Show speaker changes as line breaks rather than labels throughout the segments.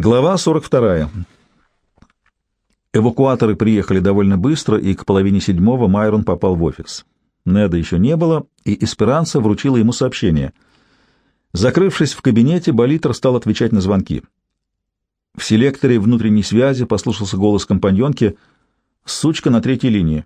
Глава 42. Эвакуаторы приехали довольно быстро, и к половине седьмого Майрон попал в офис. Неда еще не было, и Эсперанца вручила ему сообщение. Закрывшись в кабинете, Болитер стал отвечать на звонки. В селекторе внутренней связи послушался голос компаньонки «Сучка на третьей линии».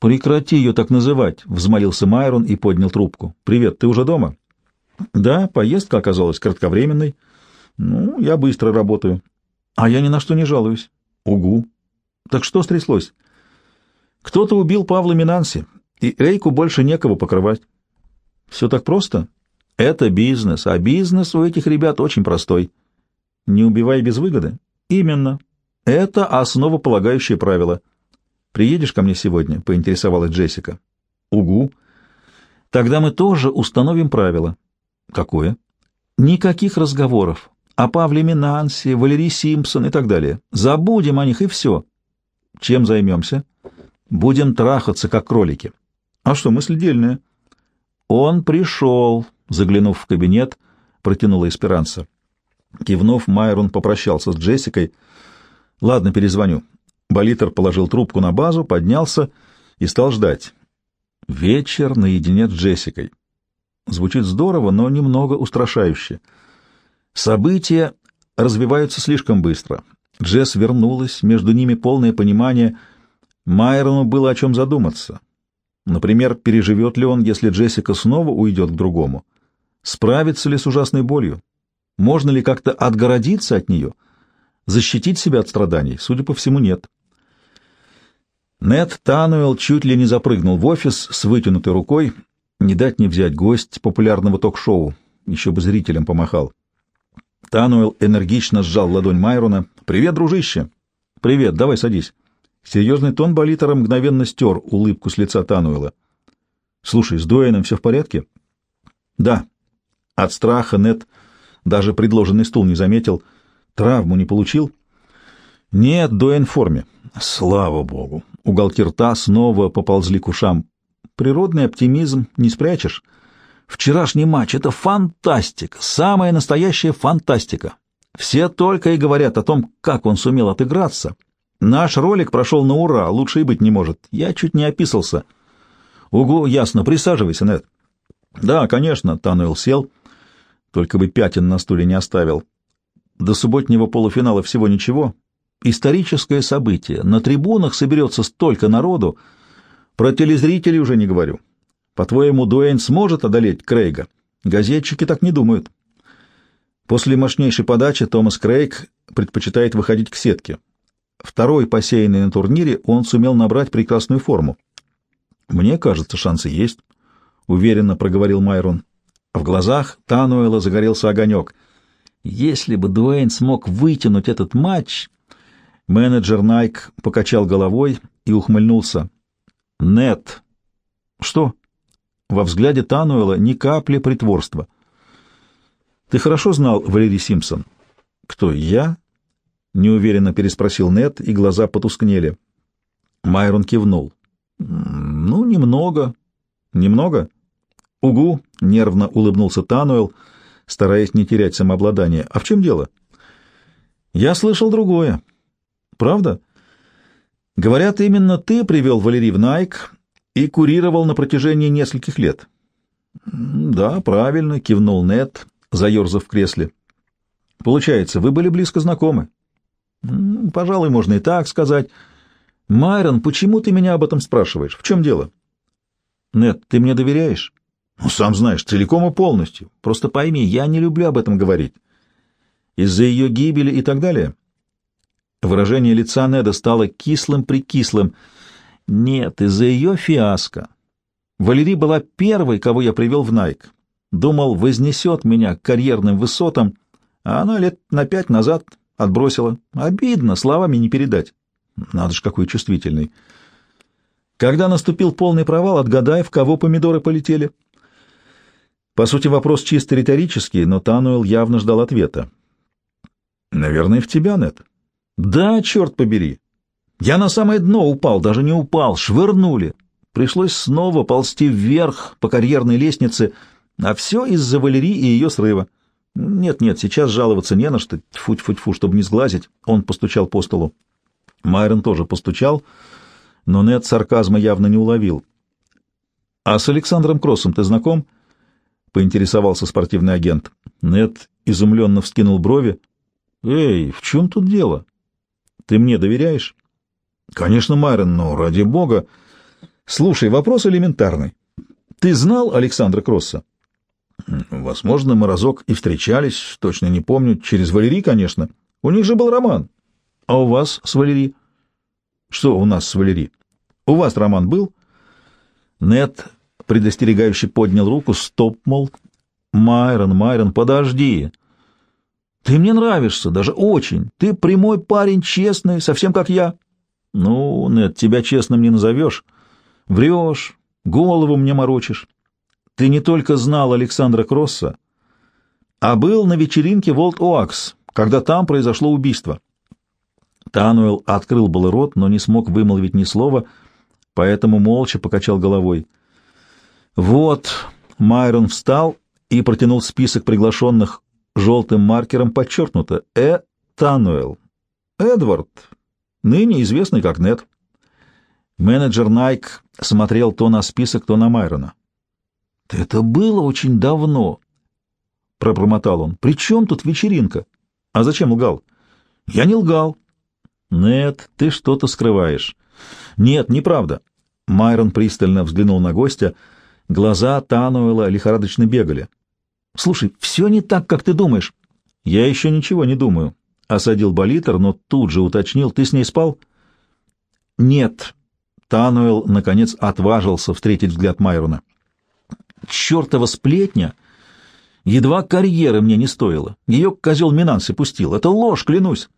«Прекрати ее так называть», — взмолился Майрон и поднял трубку. «Привет, ты уже дома?» «Да, поездка оказалась кратковременной». Ну, я быстро работаю. А я ни на что не жалуюсь. Угу. Так что стряслось? Кто-то убил Павла Минанси, и Эйку больше некого покрывать. Все так просто? Это бизнес, а бизнес у этих ребят очень простой. Не убивай без выгоды? Именно. Это основополагающее правило. Приедешь ко мне сегодня? — поинтересовалась Джессика. Угу. Тогда мы тоже установим правило. Какое? Никаких разговоров о Павле Минансе, Валерии Симпсон и так далее. Забудем о них и все. Чем займемся? Будем трахаться, как кролики. А что, мысль дельная. Он пришел, заглянув в кабинет, протянула Эсперанса. Кивнув, Майрон попрощался с Джессикой. «Ладно, перезвоню». Болитер положил трубку на базу, поднялся и стал ждать. Вечер наедине с Джессикой. Звучит здорово, но немного устрашающе. События развиваются слишком быстро. Джесс вернулась, между ними полное понимание. Майрону было о чем задуматься. Например, переживет ли он, если Джессика снова уйдет к другому? Справится ли с ужасной болью? Можно ли как-то отгородиться от нее? Защитить себя от страданий? Судя по всему, нет. Нед Тануэлл чуть ли не запрыгнул в офис с вытянутой рукой. Не дать не взять гость популярного ток-шоу. Еще бы зрителям помахал. Тануэл энергично сжал ладонь Майрона. «Привет, дружище!» «Привет, давай садись». Серьезный тон Болитера мгновенно стер улыбку с лица Тануэла. «Слушай, с Дуэйном все в порядке?» «Да». От страха Нет даже предложенный стул не заметил. «Травму не получил?» «Нет, Дуэйн в форме». «Слава богу!» Уголки рта снова поползли к ушам. «Природный оптимизм не спрячешь». Вчерашний матч — это фантастика, самая настоящая фантастика. Все только и говорят о том, как он сумел отыграться. Наш ролик прошел на ура, лучше и быть не может. Я чуть не описался. Угу, ясно, присаживайся, Нед. Да, конечно, Тануэл сел, только бы пятен на стуле не оставил. До субботнего полуфинала всего ничего. Историческое событие. На трибунах соберется столько народу. Про телезрителей уже не говорю. По-твоему, Дуэйн сможет одолеть Крейга? Газетчики так не думают. После мощнейшей подачи Томас Крейг предпочитает выходить к сетке. Второй посеянный на турнире он сумел набрать прекрасную форму. «Мне кажется, шансы есть», — уверенно проговорил Майрон. В глазах Тануэла загорелся огонек. «Если бы Дуэйн смог вытянуть этот матч...» Менеджер Найк покачал головой и ухмыльнулся. «Нет». «Что?» Во взгляде Тануэла ни капли притворства. «Ты хорошо знал Валерий Симпсон?» «Кто, я?» — неуверенно переспросил Нед, и глаза потускнели. Майрон кивнул. «Ну, немного». «Немного?» «Угу», — нервно улыбнулся Тануэл, стараясь не терять самообладание. «А в чем дело?» «Я слышал другое». «Правда?» «Говорят, именно ты привел Валерий в Найк и курировал на протяжении нескольких лет. Да, правильно, кивнул Нет, заерзав в кресле. Получается, вы были близко знакомы. Пожалуй, можно и так сказать. Майрон, почему ты меня об этом спрашиваешь? В чем дело? Нет, ты мне доверяешь? Ну, сам знаешь, целиком и полностью. Просто пойми, я не люблю об этом говорить. Из-за ее гибели и так далее. Выражение лица Неда стало кислым-прикислым. Нет, из-за ее фиаско. Валерий была первой, кого я привел в Найк. Думал, вознесет меня к карьерным высотам, а она лет на пять назад отбросила. Обидно, словами не передать. Надо ж, какой чувствительный. Когда наступил полный провал, отгадай, в кого помидоры полетели. По сути, вопрос чисто риторический, но Тануэл явно ждал ответа. Наверное, в тебя, Нет. Да, черт побери. Я на самое дно упал, даже не упал, швырнули. Пришлось снова ползти вверх по карьерной лестнице, а все из-за Валерии и ее срыва. Нет-нет, сейчас жаловаться не на что. Тьфу-тьфу-тьфу, чтобы не сглазить. Он постучал по столу. Майрон тоже постучал, но Нед сарказма явно не уловил. «А с Александром Кроссом ты знаком?» — поинтересовался спортивный агент. Нед изумленно вскинул брови. «Эй, в чем тут дело? Ты мне доверяешь?» «Конечно, Майрон, но ради бога...» «Слушай, вопрос элементарный. Ты знал Александра Кросса?» «Возможно, мы разок и встречались, точно не помню, через Валерий, конечно. У них же был роман. А у вас с Валерий?» «Что у нас с Валерий? У вас роман был?» Нет предостерегающе поднял руку. «Стоп, мол. Майрон, Майрон, подожди. Ты мне нравишься, даже очень. Ты прямой парень, честный, совсем как я». «Ну, Нет, тебя честным не назовешь. Врешь, голову мне морочишь. Ты не только знал Александра Кросса, а был на вечеринке Волт Оакс, когда там произошло убийство». Тануэл открыл был рот, но не смог вымолвить ни слова, поэтому молча покачал головой. «Вот», — Майрон встал и протянул список приглашенных желтым маркером подчеркнуто «Э. Тануэл». «Эдвард, ныне известный как Нет». Менеджер Найк смотрел то на список, то на Майрона. «Это было очень давно», — пробормотал он. «При чем тут вечеринка? А зачем лгал?» «Я не лгал. «Нет, ты что-то скрываешь». «Нет, неправда». Майрон пристально взглянул на гостя. Глаза Тануэла лихорадочно бегали. «Слушай, все не так, как ты думаешь». «Я еще ничего не думаю», — осадил Болитер, но тут же уточнил. «Ты с ней спал?» «Нет». Тануэл, наконец, отважился встретить взгляд Майрона. «Чертова сплетня!» Едва карьеры мне не стоило. Ее козел Минанси пустил. Это ложь, клянусь.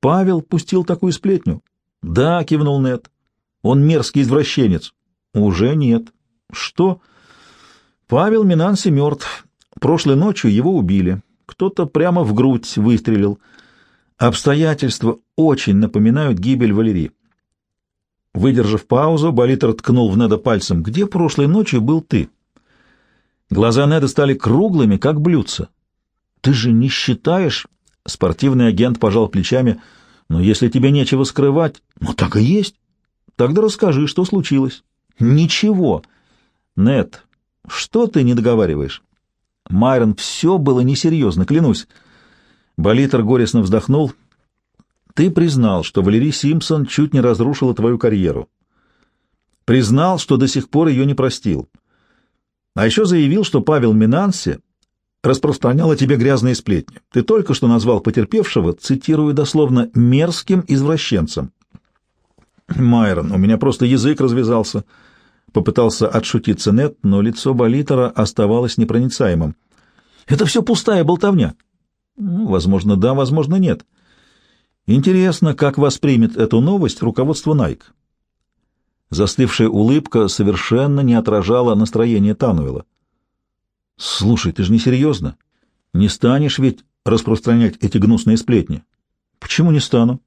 Павел пустил такую сплетню? Да, кивнул Нед. Он мерзкий извращенец. Уже нет. Что? Павел Минанси мертв. Прошлой ночью его убили. Кто-то прямо в грудь выстрелил. Обстоятельства очень напоминают гибель Валерии. Выдержав паузу, Болитер ткнул в Неда пальцем. «Где прошлой ночью был ты?» Глаза Неда стали круглыми, как блюдца. «Ты же не считаешь, Спортивный агент пожал плечами. «Но если тебе нечего скрывать...» «Ну, так и есть. Тогда расскажи, что случилось». «Ничего». «Нет, что ты не договариваешь?» «Майрон, все было несерьезно, клянусь». Болитер горестно вздохнул. «Ты признал, что Валерий Симпсон чуть не разрушила твою карьеру. Признал, что до сих пор ее не простил. А еще заявил, что Павел Минанси распространял о тебе грязные сплетни. Ты только что назвал потерпевшего, цитирую дословно, мерзким извращенцем. Майрон, у меня просто язык развязался. Попытался отшутиться Нет, но лицо Болитера оставалось непроницаемым. Это все пустая болтовня. Ну, возможно, да, возможно, нет. Интересно, как воспримет эту новость руководство Nike. Застывшая улыбка совершенно не отражала настроение Тануэла. Слушай, ты же не серьезно? Не станешь ведь распространять эти гнусные сплетни? Почему не стану?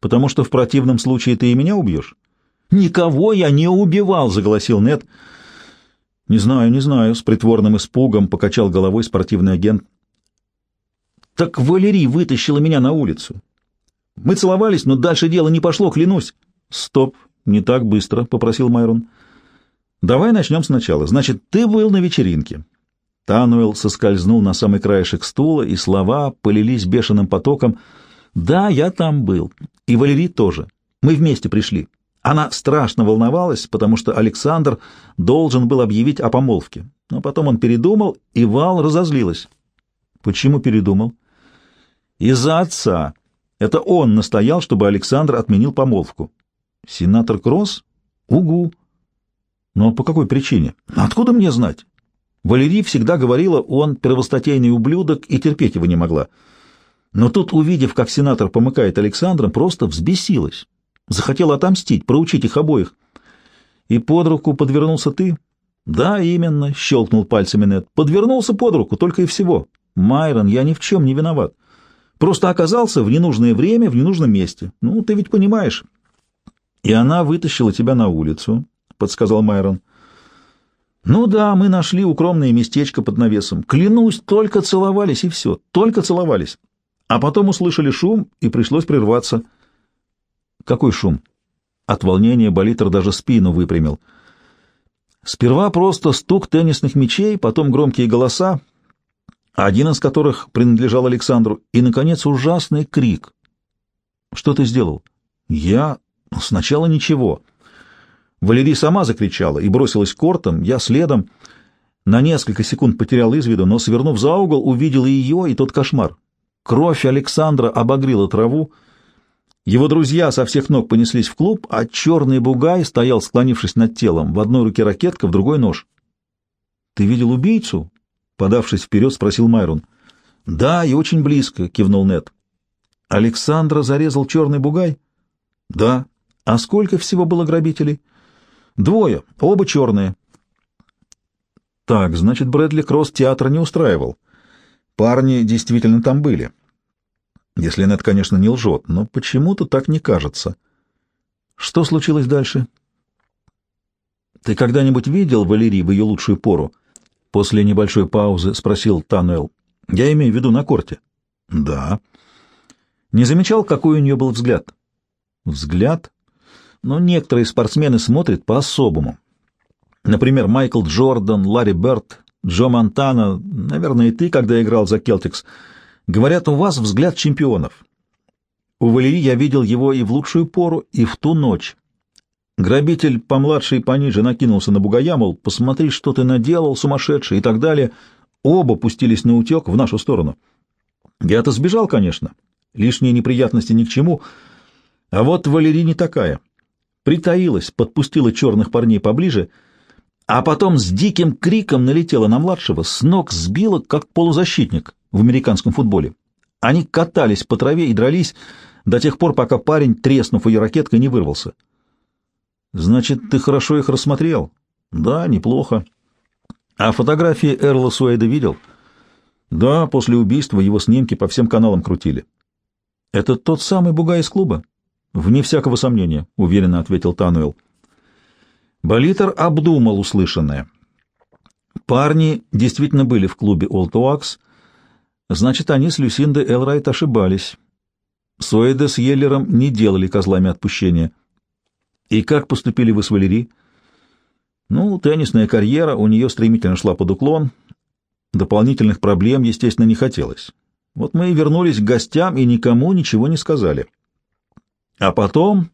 Потому что в противном случае ты и меня убьешь. Никого я не убивал, заголосил Нет. Не знаю, не знаю, с притворным испугом покачал головой спортивный агент. Так Валерий вытащила меня на улицу. Мы целовались, но дальше дело не пошло, клянусь. Стоп, не так быстро, попросил Майрон. Давай начнем сначала. Значит, ты был на вечеринке. Тануэл соскользнул на самый краешек стула, и слова полились бешеным потоком. «Да, я там был. И Валерий тоже. Мы вместе пришли. Она страшно волновалась, потому что Александр должен был объявить о помолвке. Но потом он передумал, и Вал разозлилась». «Почему передумал?» «Из-за отца. Это он настоял, чтобы Александр отменил помолвку». «Сенатор Кросс? Угу». «Но по какой причине? Откуда мне знать?» Валерий всегда говорила, он первостатейный ублюдок и терпеть его не могла. Но тут, увидев, как сенатор помыкает Александром, просто взбесилась. Захотела отомстить, проучить их обоих. И под руку подвернулся ты? Да, именно, щелкнул пальцами Нед. Подвернулся под руку, только и всего. Майрон, я ни в чем не виноват. Просто оказался в ненужное время, в ненужном месте. Ну, ты ведь понимаешь. И она вытащила тебя на улицу, подсказал Майрон. Ну да, мы нашли укромное местечко под навесом. Клянусь, только целовались и все, только целовались. А потом услышали шум, и пришлось прерваться. Какой шум? От волнения Болитер даже спину выпрямил. Сперва просто стук теннисных мячей, потом громкие голоса, один из которых принадлежал Александру, и, наконец, ужасный крик. «Что ты сделал?» «Я... Сначала ничего». Валерий сама закричала и бросилась к кортам, я следом. На несколько секунд потерял из виду, но, свернув за угол, увидел и ее, и тот кошмар. Кровь Александра обогрила траву. Его друзья со всех ног понеслись в клуб, а черный бугай стоял, склонившись над телом, в одной руке ракетка, в другой нож. — Ты видел убийцу? Подавшись вперед, спросил Майрон. «Да, и очень близко», — кивнул Нед. «Александра зарезал черный бугай?» «Да». «А сколько всего было грабителей?» «Двое, оба черные». «Так, значит, Брэдли Кросс театра не устраивал. Парни действительно там были. Если Нед, конечно, не лжет, но почему-то так не кажется. Что случилось дальше?» «Ты когда-нибудь видел Валерий в ее лучшую пору?» После небольшой паузы спросил Тануэл. «Я имею в виду на корте». «Да». «Не замечал, какой у нее был взгляд?» «Взгляд?» «Ну, некоторые спортсмены смотрят по-особому. Например, Майкл Джордан, Ларри Берт, Джо Монтана, наверное, и ты, когда играл за Келтикс. Говорят, у вас взгляд чемпионов. У Валерии я видел его и в лучшую пору, и в ту ночь. Грабитель помладше и пониже накинулся на бугая, мол, посмотри, что ты наделал, сумасшедший, и так далее. Оба пустились на утек в нашу сторону. Я-то сбежал, конечно. Лишние неприятности ни к чему. А вот Валерий не такая. Притаилась, подпустила черных парней поближе, а потом с диким криком налетела на младшего, с ног сбила, как полузащитник в американском футболе. Они катались по траве и дрались до тех пор, пока парень, треснув ее ракеткой, не вырвался. Значит, ты хорошо их рассмотрел? Да, неплохо. А фотографии Эрла Суэйда видел? Да, после убийства его снимки по всем каналам крутили. Это тот самый бугай из клуба? Вне всякого сомнения, уверенно ответил Тануэл. Болитер обдумал услышанное. Парни действительно были в клубе Олтуакс, значит, они с Люсиндой Элрайт ошибались. Суэйда с Йеллером не делали козлами отпущения — и как поступили вы с Валери? Ну, теннисная карьера у нее стремительно шла под уклон. Дополнительных проблем, естественно, не хотелось. Вот мы и вернулись к гостям и никому ничего не сказали. А потом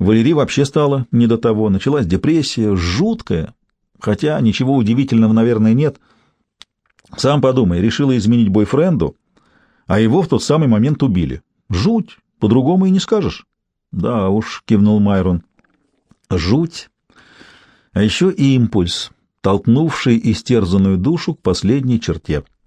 Валерий вообще стало не до того. Началась депрессия, жуткая, хотя ничего удивительного, наверное, нет. Сам подумай, решила изменить бойфренду, а его в тот самый момент убили. Жуть, по-другому и не скажешь. Да уж, кивнул Майрон жуть, а еще и импульс, толкнувший истерзанную душу к последней черте —